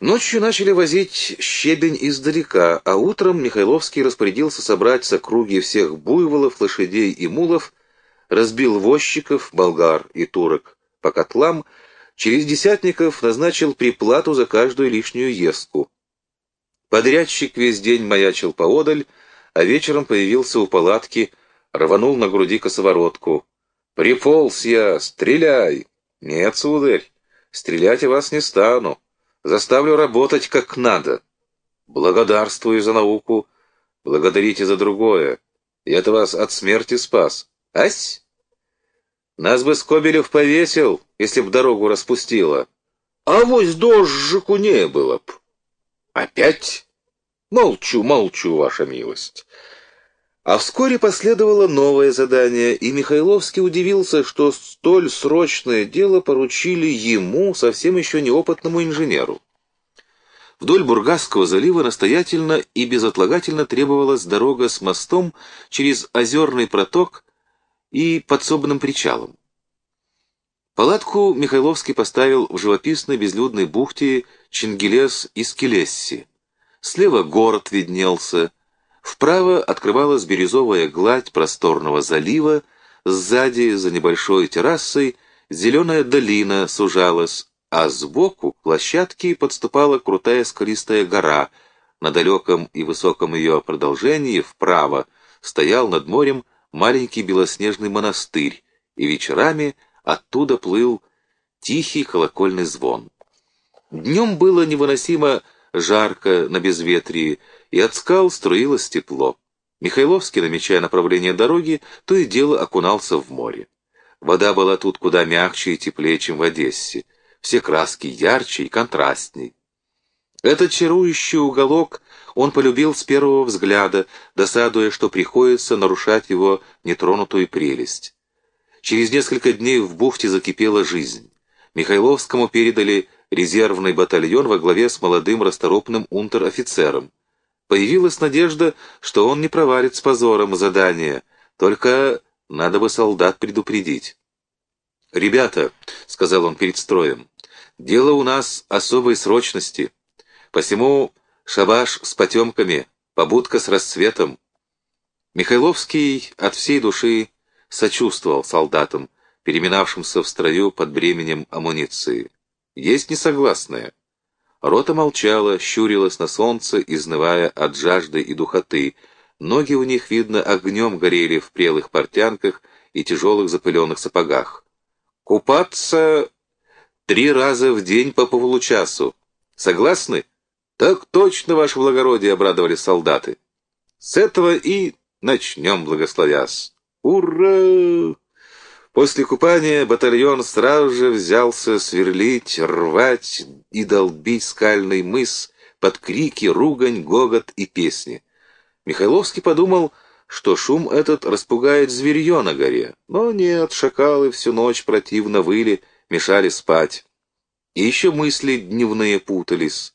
Ночью начали возить щебень издалека, а утром Михайловский распорядился собрать с округи всех буйволов, лошадей и мулов, разбил возчиков, болгар и турок по котлам, через десятников назначил приплату за каждую лишнюю естку. Подрядчик весь день маячил поодаль, а вечером появился у палатки, рванул на груди косоворотку. «Приполз я! Стреляй!» «Нет, сударь, стрелять я вас не стану. Заставлю работать как надо. Благодарствую за науку, благодарите за другое. Я-то вас от смерти спас. Ась? Нас бы Скобелев повесил, если б дорогу распустила. А вось дожжику не было б. Опять? Молчу, молчу, ваша милость. А вскоре последовало новое задание, и Михайловский удивился, что столь срочное дело поручили ему, совсем еще неопытному инженеру. Вдоль Бургасского залива настоятельно и безотлагательно требовалась дорога с мостом через озерный проток и подсобным причалом. Палатку Михайловский поставил в живописной безлюдной бухте Чингелес и Скелесси. Слева город виднелся, Вправо открывалась бирюзовая гладь просторного залива, сзади, за небольшой террасой, зеленая долина сужалась, а сбоку к площадке подступала крутая скалистая гора. На далеком и высоком ее продолжении вправо стоял над морем маленький белоснежный монастырь, и вечерами оттуда плыл тихий колокольный звон. Днем было невыносимо жарко на безветрии, и от скал струилось тепло. Михайловский, намечая направление дороги, то и дело окунался в море. Вода была тут куда мягче и теплее, чем в Одессе. Все краски ярче и контрастней. Этот чарующий уголок он полюбил с первого взгляда, досадуя, что приходится нарушать его нетронутую прелесть. Через несколько дней в бухте закипела жизнь. Михайловскому передали резервный батальон во главе с молодым расторопным унтер-офицером. Появилась надежда, что он не провалит с позором задание, только надо бы солдат предупредить. «Ребята», — сказал он перед строем, — «дело у нас особой срочности. Посему шабаш с потемками, побудка с расцветом». Михайловский от всей души сочувствовал солдатам, переминавшимся в строю под бременем амуниции. Есть несогласные. Рота молчала, щурилась на солнце, изнывая от жажды и духоты. Ноги у них, видно, огнем горели в прелых портянках и тяжелых запыленных сапогах. «Купаться три раза в день по получасу. Согласны?» «Так точно, ваше благородие!» — обрадовали солдаты. «С этого и начнем, благословясь!» «Ура!» После купания батальон сразу же взялся сверлить, рвать и долбить скальный мыс под крики, ругань, гогот и песни. Михайловский подумал, что шум этот распугает зверье на горе. Но нет, шакалы всю ночь противно выли, мешали спать. И еще мысли дневные путались.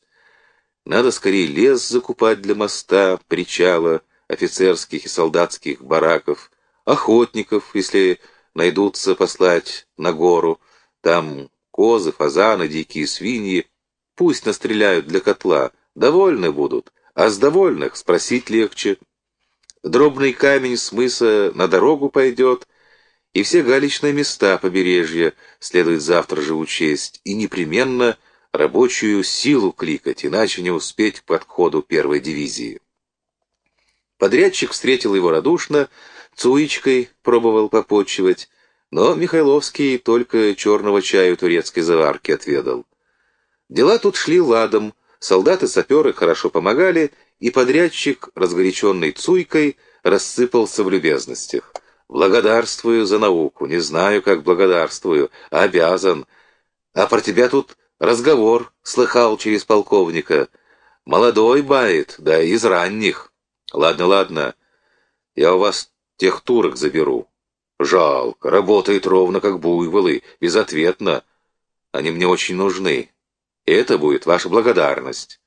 Надо скорее лес закупать для моста, причала, офицерских и солдатских бараков, охотников, если найдутся послать на гору. Там козы, фазаны, дикие свиньи. Пусть настреляют для котла, довольны будут, а с довольных спросить легче. Дробный камень с мыса на дорогу пойдет, и все галечные места побережья следует завтра же учесть, и непременно рабочую силу кликать, иначе не успеть к подходу первой дивизии. Подрядчик встретил его радушно, Цуичкой пробовал попотчевать, но Михайловский только черного чаю турецкой заварки отведал. Дела тут шли ладом, солдаты-саперы хорошо помогали, и подрядчик, разгоряченный Цуйкой, рассыпался в любезностях. «Благодарствую за науку, не знаю, как благодарствую, обязан. А про тебя тут разговор слыхал через полковника. Молодой бает, да из ранних. Ладно, ладно, я у вас Тех турок заберу. Жалко, работает ровно как буйволы, безответно. Они мне очень нужны. Это будет ваша благодарность.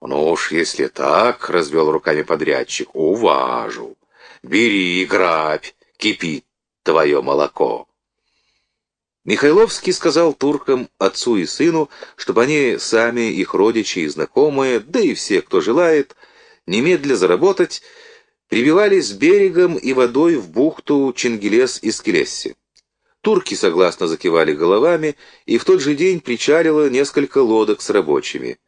Ну уж если так, — развел руками подрядчик, — уважу. Бери, грабь, кипит твое молоко. Михайловский сказал туркам, отцу и сыну, чтобы они сами, их родичи и знакомые, да и все, кто желает, немедля заработать, прибивались берегом и водой в бухту Чингилес и Скелесси. Турки согласно закивали головами, и в тот же день причалило несколько лодок с рабочими.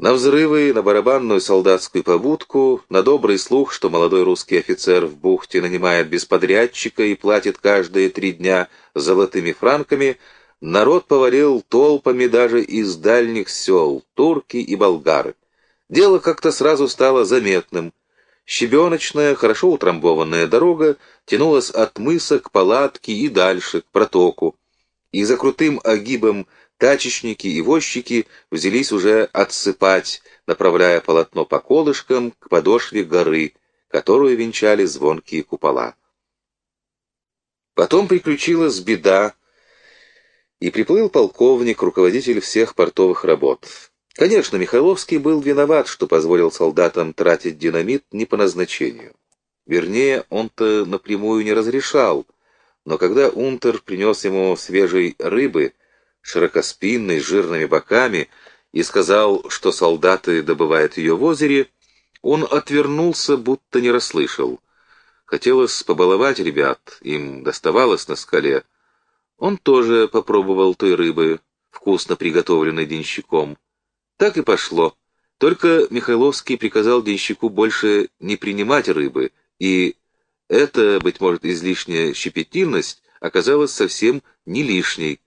На взрывы, на барабанную солдатскую побудку, на добрый слух, что молодой русский офицер в бухте нанимает без подрядчика и платит каждые три дня золотыми франками, народ повалил толпами даже из дальних сел, турки и болгары. Дело как-то сразу стало заметным. Щебеночная, хорошо утрамбованная дорога тянулась от мыса к палатке и дальше, к протоку. И за крутым огибом Тачечники и возчики взялись уже отсыпать, направляя полотно по колышкам к подошве горы, которую венчали звонкие купола. Потом приключилась беда, и приплыл полковник, руководитель всех портовых работ. Конечно, Михайловский был виноват, что позволил солдатам тратить динамит не по назначению. Вернее, он-то напрямую не разрешал, но когда Унтер принес ему свежей рыбы, широкоспинной, жирными боками, и сказал, что солдаты добывают ее в озере, он отвернулся, будто не расслышал. Хотелось побаловать ребят, им доставалось на скале. Он тоже попробовал той рыбы, вкусно приготовленной денщиком. Так и пошло. Только Михайловский приказал денщику больше не принимать рыбы, и эта, быть может, излишняя щепетильность оказалась совсем не лишней.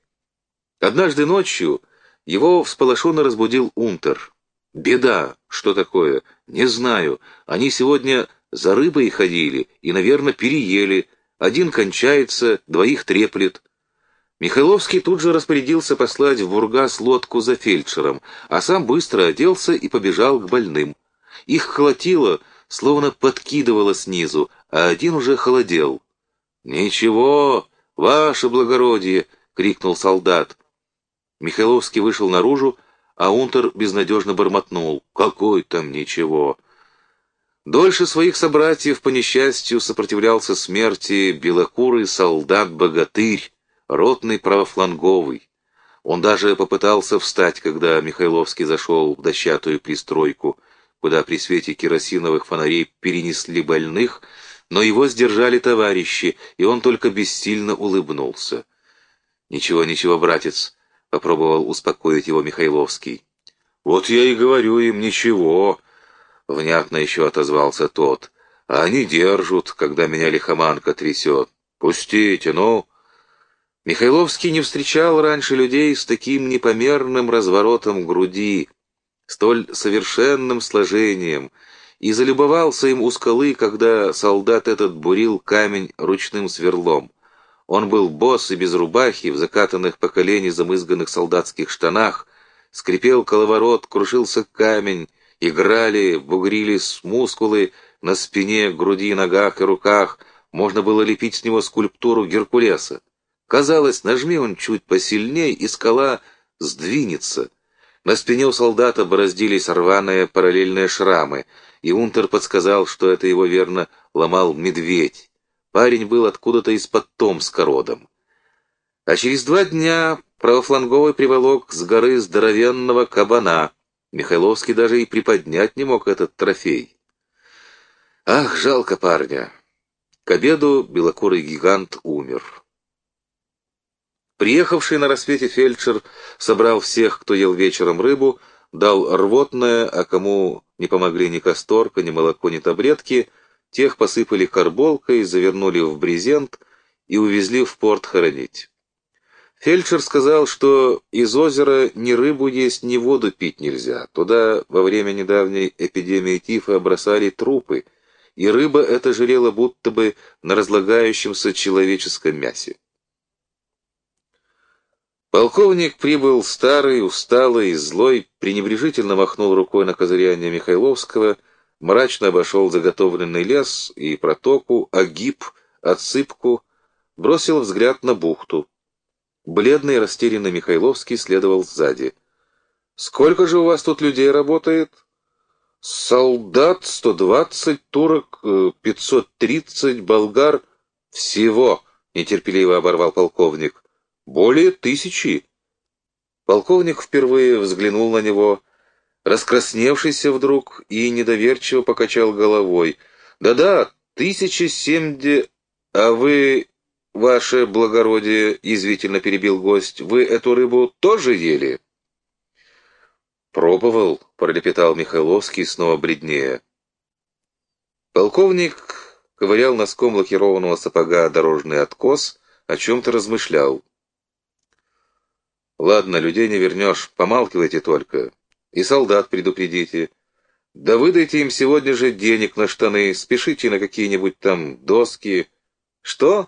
Однажды ночью его всполошенно разбудил Унтер. «Беда! Что такое? Не знаю. Они сегодня за рыбой ходили и, наверное, переели. Один кончается, двоих треплет». Михайловский тут же распорядился послать в Бургас лодку за фельдшером, а сам быстро оделся и побежал к больным. Их хватило, словно подкидывало снизу, а один уже холодел. «Ничего, ваше благородие!» — крикнул солдат. Михайловский вышел наружу, а Унтер безнадежно бормотнул. «Какой там ничего!» Дольше своих собратьев, по несчастью, сопротивлялся смерти белокурый солдат-богатырь, ротный правофланговый. Он даже попытался встать, когда Михайловский зашел в дощатую пристройку, куда при свете керосиновых фонарей перенесли больных, но его сдержали товарищи, и он только бессильно улыбнулся. «Ничего, ничего, братец, попробовал успокоить его Михайловский. «Вот я и говорю им, ничего», — внятно еще отозвался тот. «А они держат, когда меня лихоманка трясет. Пустите, ну!» Михайловский не встречал раньше людей с таким непомерным разворотом груди, столь совершенным сложением, и залюбовался им у скалы, когда солдат этот бурил камень ручным сверлом. Он был босс и без рубахи, в закатанных по колени замызганных солдатских штанах, скрипел коловорот, крушился камень, играли, бугрились мускулы на спине, груди, ногах и руках, можно было лепить с него скульптуру Геркулеса. Казалось, нажми он чуть посильней, и скала сдвинется. На спине у солдата бороздились рваные параллельные шрамы, и Унтер подсказал, что это его верно ломал медведь. Парень был откуда-то из-под Томска родом. А через два дня правофланговый приволок с горы здоровенного кабана. Михайловский даже и приподнять не мог этот трофей. Ах, жалко парня. К обеду белокурый гигант умер. Приехавший на рассвете фельдшер собрал всех, кто ел вечером рыбу, дал рвотное, а кому не помогли ни касторка, ни молоко, ни таблетки — Тех посыпали карболкой, завернули в брезент и увезли в порт хоронить. Фельдшер сказал, что из озера ни рыбу есть, ни воду пить нельзя. Туда во время недавней эпидемии тифа бросали трупы, и рыба эта жалела будто бы на разлагающемся человеческом мясе. Полковник прибыл старый, усталый злой, пренебрежительно махнул рукой на козыряние Михайловского — мрачно обошел заготовленный лес и протоку, огиб, отсыпку, бросил взгляд на бухту. Бледный растерянный Михайловский следовал сзади. «Сколько же у вас тут людей работает?» «Солдат сто двадцать, турок э, пятьсот тридцать, болгар...» «Всего!» — нетерпеливо оборвал полковник. Более тысячи. Полковник впервые взглянул на него, раскрасневшийся вдруг, и недоверчиво покачал головой. «Да-да, тысяча семьдесят... А вы, ваше благородие, — язвительно перебил гость, — вы эту рыбу тоже ели?» «Пробовал», — пролепетал Михайловский, снова бреднее. Полковник ковырял носком лакированного сапога дорожный откос, о чем-то размышлял. «Ладно, людей не вернешь, помалкивайте только. И солдат предупредите. Да выдайте им сегодня же денег на штаны, спешите на какие-нибудь там доски. Что?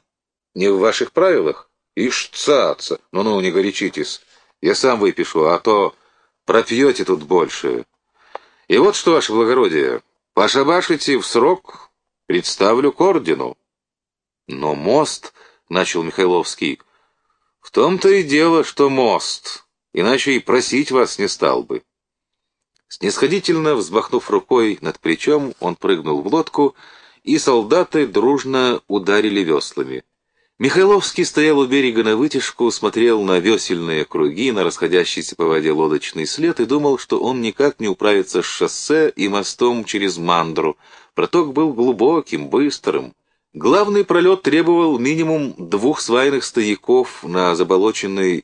Не в ваших правилах? Ишь, цаца! Ну-ну, не горячитесь. Я сам выпишу, а то пропьете тут больше. И вот что, ваше благородие, пошабашите в срок, представлю к ордену. Но мост, — начал Михайловский, — в том-то и дело, что мост, иначе и просить вас не стал бы. Снисходительно взмахнув рукой над плечом, он прыгнул в лодку, и солдаты дружно ударили веслами. Михайловский стоял у берега на вытяжку, смотрел на весельные круги, на расходящийся по воде лодочный след и думал, что он никак не управится с шоссе и мостом через Мандру. Проток был глубоким, быстрым. Главный пролет требовал минимум двух свайных стояков на заболоченной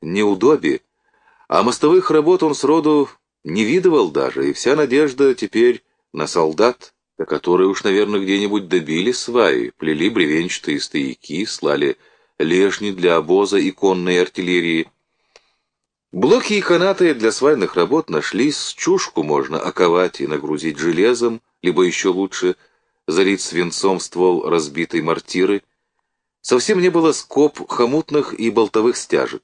неудобе, а мостовых работ он сроду не видывал даже, и вся надежда теперь на солдат, которые уж, наверное, где-нибудь добили сваи, плели бревенчатые стояки, слали лежни для обоза и конной артиллерии. Блоки и канаты для свайных работ нашлись, чушку можно оковать и нагрузить железом, либо еще лучше – залить свинцом ствол разбитой мортиры. Совсем не было скоб хомутных и болтовых стяжек.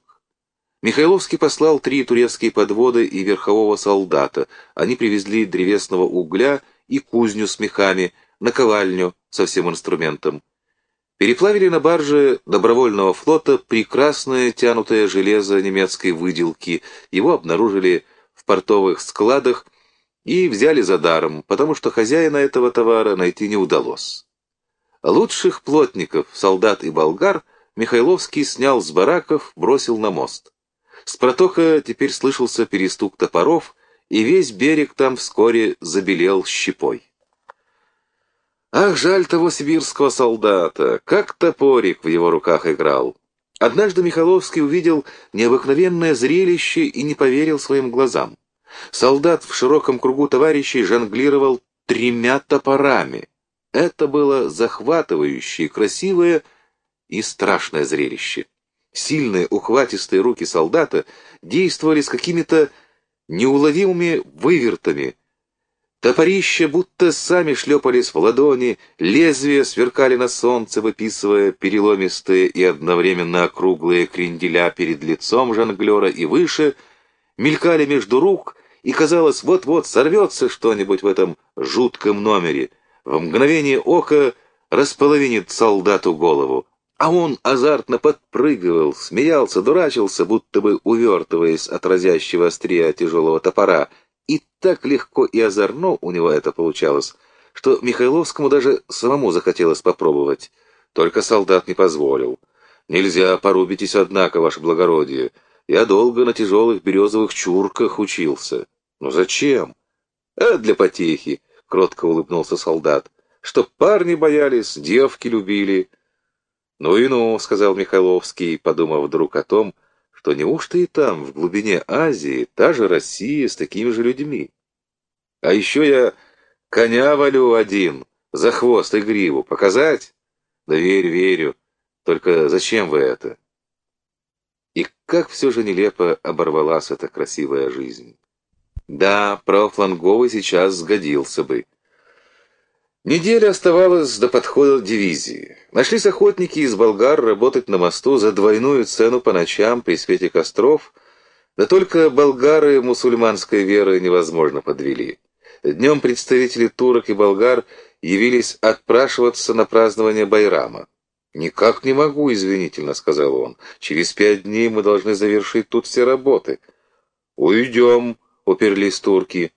Михайловский послал три турецкие подводы и верхового солдата. Они привезли древесного угля и кузню с мехами, наковальню со всем инструментом. Переплавили на барже добровольного флота прекрасное тянутое железо немецкой выделки. Его обнаружили в портовых складах и взяли за даром, потому что хозяина этого товара найти не удалось. Лучших плотников, солдат и болгар Михайловский снял с бараков, бросил на мост. С протока теперь слышался перестук топоров, и весь берег там вскоре забелел щепой. Ах, жаль того сибирского солдата, как топорик в его руках играл. Однажды Михайловский увидел необыкновенное зрелище и не поверил своим глазам. Солдат в широком кругу товарищей жонглировал тремя топорами. Это было захватывающее, красивое и страшное зрелище. Сильные ухватистые руки солдата действовали с какими-то неуловимыми вывертами. Топорища будто сами шлепались в ладони, лезвия сверкали на солнце, выписывая переломистые и одновременно округлые кренделя перед лицом жонглера и выше, мелькали между рук — и казалось, вот-вот сорвется что-нибудь в этом жутком номере. В мгновение ока располовинит солдату голову. А он азартно подпрыгивал, смеялся, дурачился, будто бы увертываясь от разящего острия тяжелого топора. И так легко и озорно у него это получалось, что Михайловскому даже самому захотелось попробовать. Только солдат не позволил. «Нельзя, порубитесь, однако, ваше благородие. Я долго на тяжелых березовых чурках учился». «Ну зачем?» «А для потехи», — кротко улыбнулся солдат. «Чтоб парни боялись, девки любили». «Ну и ну», — сказал Михайловский, подумав вдруг о том, что неужто и там, в глубине Азии, та же Россия с такими же людьми. «А еще я коня валю один, за хвост и гриву. Показать?» «Да верю, верю. Только зачем вы это?» И как все же нелепо оборвалась эта красивая жизнь. Да, правофланговый сейчас сгодился бы. Неделя оставалась до подхода дивизии. Нашлись охотники из болгар работать на мосту за двойную цену по ночам при свете костров, да только болгары мусульманской веры невозможно подвели. Днем представители турок и болгар явились отпрашиваться на празднование Байрама. «Никак не могу, извинительно», — сказал он. «Через пять дней мы должны завершить тут все работы». «Уйдем», уперлись турки.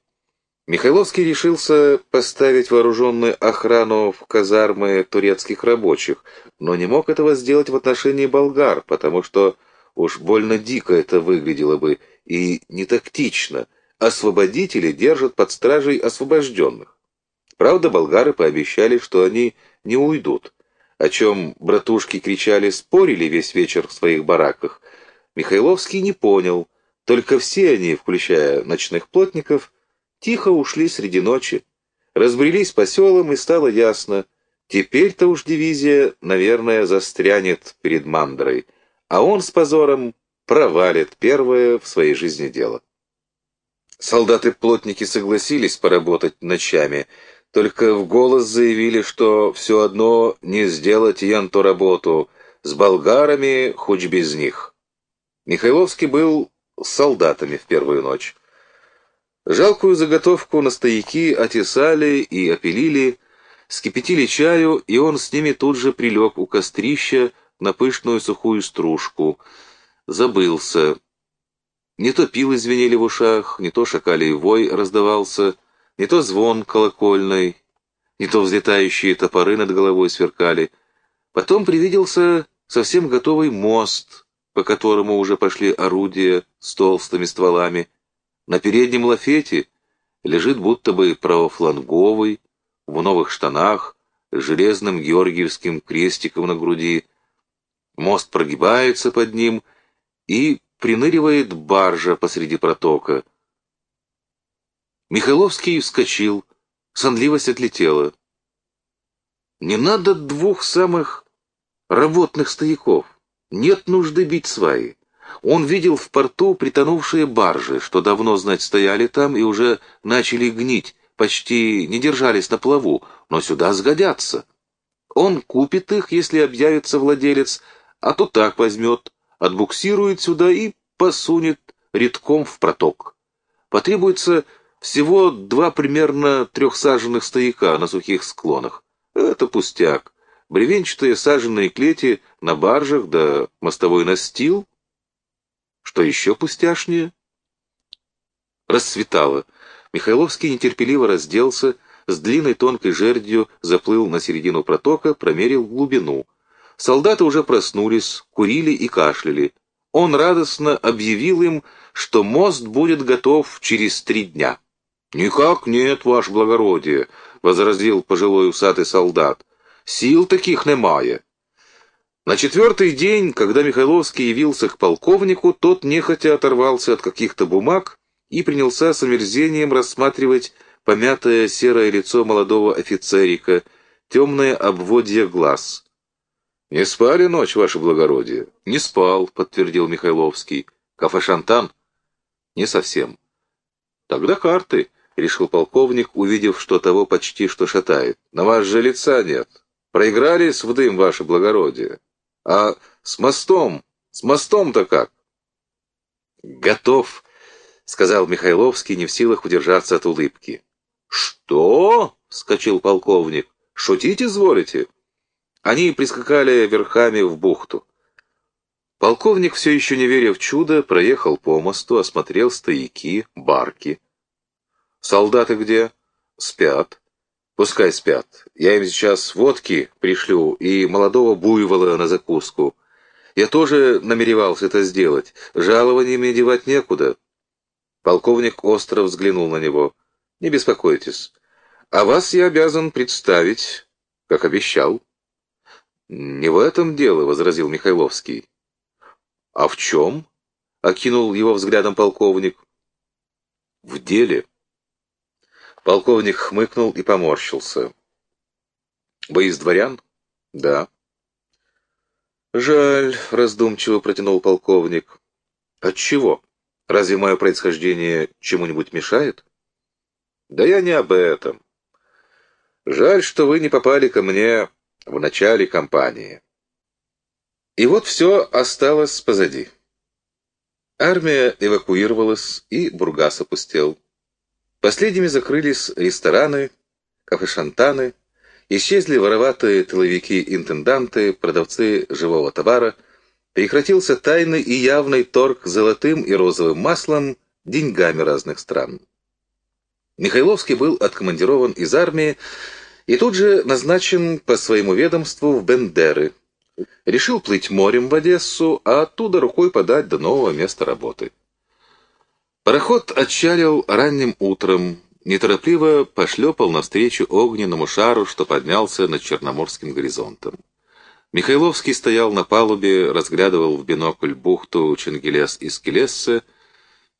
Михайловский решился поставить вооруженную охрану в казармы турецких рабочих, но не мог этого сделать в отношении болгар, потому что Уж больно дико это выглядело бы и не тактично. Освободители держат под стражей освобожденных. Правда, болгары пообещали, что они не уйдут, о чем братушки кричали, спорили весь вечер в своих бараках. Михайловский не понял, только все они, включая ночных плотников, тихо ушли среди ночи, разбрелись по селам, и стало ясно, теперь-то уж дивизия, наверное, застрянет перед Мандрой, а он с позором провалит первое в своей жизни дело. Солдаты-плотники согласились поработать ночами, только в голос заявили, что все одно не сделать янту работу, с болгарами хоть без них. Михайловский был с солдатами в первую ночь. Жалкую заготовку на стояки отесали и опилили, скипятили чаю, и он с ними тут же прилег у кострища на пышную сухую стружку. Забылся. Не то пилы звенели в ушах, не то шакалий вой раздавался, не то звон колокольный, не то взлетающие топоры над головой сверкали. Потом привиделся совсем готовый мост, по которому уже пошли орудия с толстыми стволами. На переднем лафете лежит будто бы правофланговый, в новых штанах, с железным георгиевским крестиком на груди. Мост прогибается под ним, и приныривает баржа посреди протока. Михайловский вскочил, сонливость отлетела. Не надо двух самых работных стояков. Нет нужды бить сваи. Он видел в порту притонувшие баржи, что давно, знать, стояли там и уже начали гнить, почти не держались на плаву, но сюда сгодятся. Он купит их, если объявится владелец, а то так возьмет, отбуксирует сюда и посунет редком в проток. Потребуется всего два примерно трехсаженных стояка на сухих склонах. Это пустяк. Бревенчатые саженные клети на баржах да мостовой настил. Что еще пустяшнее? Расцветало. Михайловский нетерпеливо разделся, с длинной тонкой жердью заплыл на середину протока, промерил глубину. Солдаты уже проснулись, курили и кашляли. Он радостно объявил им, что мост будет готов через три дня. «Никак нет, ваше благородие», — возразил пожилой усатый солдат. «Сил таких немає». На четвертый день, когда Михайловский явился к полковнику, тот нехотя оторвался от каких-то бумаг и принялся с омерзением рассматривать помятое серое лицо молодого офицерика, темное обводье глаз — «Не спали ночь, ваше благородие?» «Не спал», — подтвердил Михайловский. «Кафе «Шантан»?» «Не совсем». «Тогда карты», — решил полковник, увидев, что того почти что шатает. «На вас же лица нет. Проигрались в дым, ваше благородие. А с мостом? С мостом-то как?» «Готов», — сказал Михайловский, не в силах удержаться от улыбки. «Что?» — вскочил полковник. «Шутить изволите?» Они прискакали верхами в бухту. Полковник, все еще не веря в чудо, проехал по мосту, осмотрел стояки, барки. «Солдаты где?» «Спят». «Пускай спят. Я им сейчас водки пришлю и молодого буйвола на закуску. Я тоже намеревался это сделать. Жалований мне девать некуда». Полковник остро взглянул на него. «Не беспокойтесь. А вас я обязан представить, как обещал». «Не в этом дело», — возразил Михайловский. «А в чем?» — окинул его взглядом полковник. «В деле». Полковник хмыкнул и поморщился. «Вы из дворян?» «Да». «Жаль», — раздумчиво протянул полковник. «Отчего? Разве мое происхождение чему-нибудь мешает?» «Да я не об этом. Жаль, что вы не попали ко мне в начале кампании. И вот все осталось позади. Армия эвакуировалась, и Бургас опустел. Последними закрылись рестораны, кафе-шантаны, исчезли вороватые тыловики-интенданты, продавцы живого товара, прекратился тайный и явный торг золотым и розовым маслом деньгами разных стран. Михайловский был откомандирован из армии и тут же назначен по своему ведомству в Бендеры. решил плыть морем в Одессу, а оттуда рукой подать до нового места работы. Пароход отчалил ранним утром, неторопливо пошлепал навстречу огненному шару, что поднялся над Черноморским горизонтом. Михайловский стоял на палубе, разглядывал в бинокль бухту Ченгелес и Скелессе,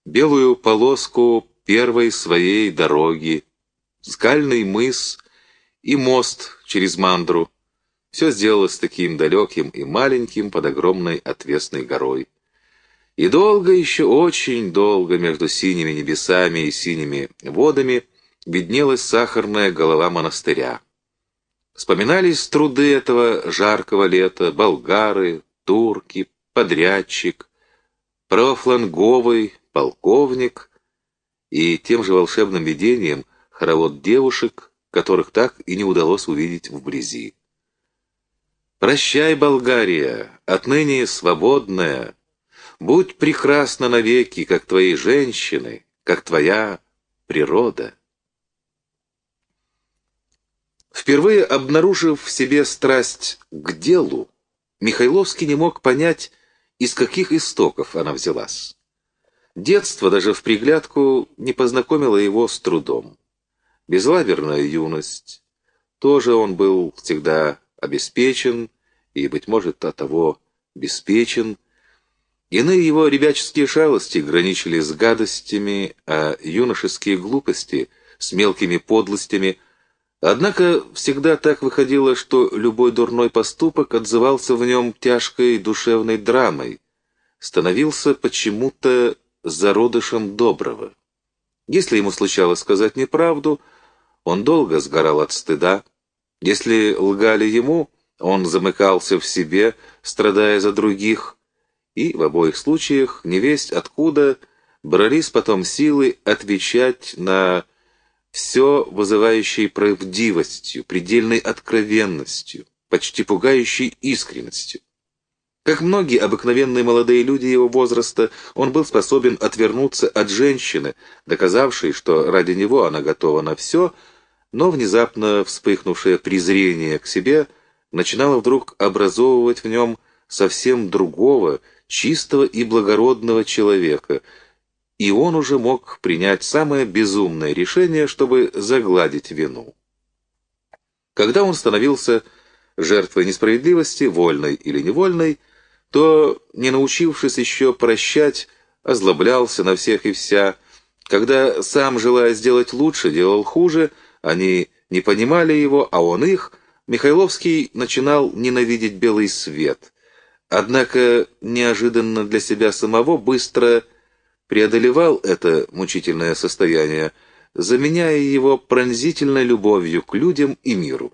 белую полоску первой своей дороги, скальный мыс и мост через Мандру. Все сделалось таким далеким и маленьким под огромной отвесной горой. И долго, еще очень долго между синими небесами и синими водами виднелась сахарная голова монастыря. Вспоминались труды этого жаркого лета, болгары, турки, подрядчик, правофланговый, полковник и тем же волшебным видением хоровод девушек, которых так и не удалось увидеть вблизи. «Прощай, Болгария, отныне свободная, Будь прекрасна навеки, как твои женщины, как твоя природа. Впервые обнаружив в себе страсть к делу, Михайловский не мог понять, из каких истоков она взялась. Детство даже в приглядку не познакомило его с трудом. Безлаберная юность. Тоже он был всегда обеспечен и, быть может, от того обеспечен, Иные его ребяческие шалости граничили с гадостями, а юношеские глупости — с мелкими подлостями. Однако всегда так выходило, что любой дурной поступок отзывался в нем тяжкой душевной драмой, становился почему-то зародышем доброго. Если ему случалось сказать неправду, он долго сгорал от стыда. Если лгали ему, он замыкался в себе, страдая за других, и в обоих случаях невесть откуда брались потом силы отвечать на все вызывающей правдивостью, предельной откровенностью, почти пугающей искренностью. Как многие обыкновенные молодые люди его возраста, он был способен отвернуться от женщины, доказавшей, что ради него она готова на все, но внезапно вспыхнувшее презрение к себе начинало вдруг образовывать в нем совсем другого, чистого и благородного человека, и он уже мог принять самое безумное решение, чтобы загладить вину. Когда он становился жертвой несправедливости, вольной или невольной, то, не научившись еще прощать, озлоблялся на всех и вся. Когда сам, желая сделать лучше, делал хуже, они не понимали его, а он их, Михайловский начинал ненавидеть белый свет — Однако неожиданно для себя самого быстро преодолевал это мучительное состояние, заменяя его пронзительной любовью к людям и миру.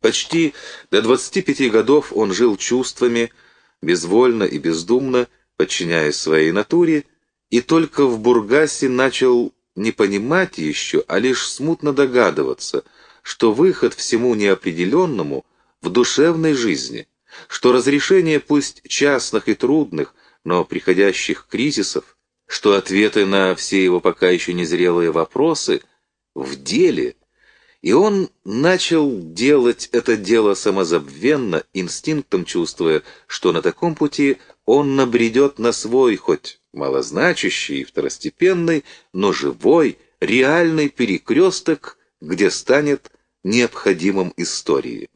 Почти до 25 годов он жил чувствами, безвольно и бездумно, подчиняясь своей натуре, и только в Бургасе начал не понимать еще, а лишь смутно догадываться, что выход всему неопределенному в душевной жизни — что разрешение пусть частных и трудных, но приходящих кризисов, что ответы на все его пока еще незрелые вопросы в деле, и он начал делать это дело самозабвенно, инстинктом чувствуя, что на таком пути он набредет на свой, хоть малозначащий и второстепенный, но живой, реальный перекресток, где станет необходимым истории.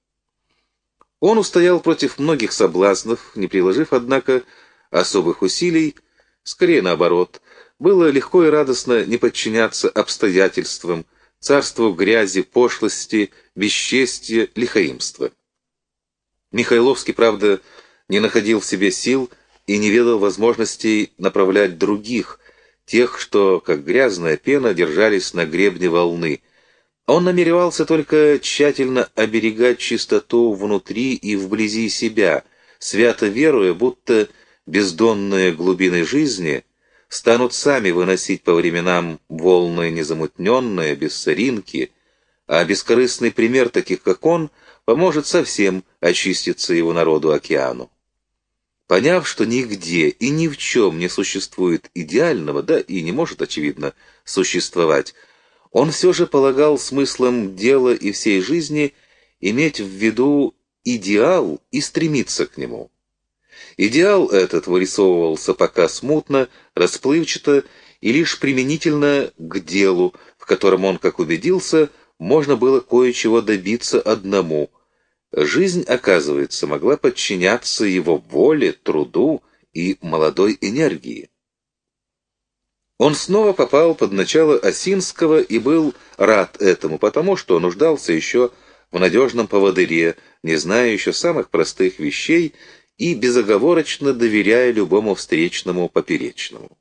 Он устоял против многих соблазнов, не приложив, однако, особых усилий, скорее наоборот. Было легко и радостно не подчиняться обстоятельствам, царству грязи, пошлости, бесчестия, лихаимства. Михайловский, правда, не находил в себе сил и не ведал возможностей направлять других, тех, что, как грязная пена, держались на гребне волны – он намеревался только тщательно оберегать чистоту внутри и вблизи себя, свято веруя, будто бездонные глубины жизни станут сами выносить по временам волны незамутненные, без соринки, а бескорыстный пример таких, как он, поможет совсем очиститься его народу океану. Поняв, что нигде и ни в чем не существует идеального, да и не может, очевидно, существовать, он все же полагал смыслом дела и всей жизни иметь в виду идеал и стремиться к нему. Идеал этот вырисовывался пока смутно, расплывчато и лишь применительно к делу, в котором он, как убедился, можно было кое-чего добиться одному. Жизнь, оказывается, могла подчиняться его воле, труду и молодой энергии. Он снова попал под начало Осинского и был рад этому, потому что нуждался еще в надежном поводыре, не зная еще самых простых вещей и безоговорочно доверяя любому встречному поперечному.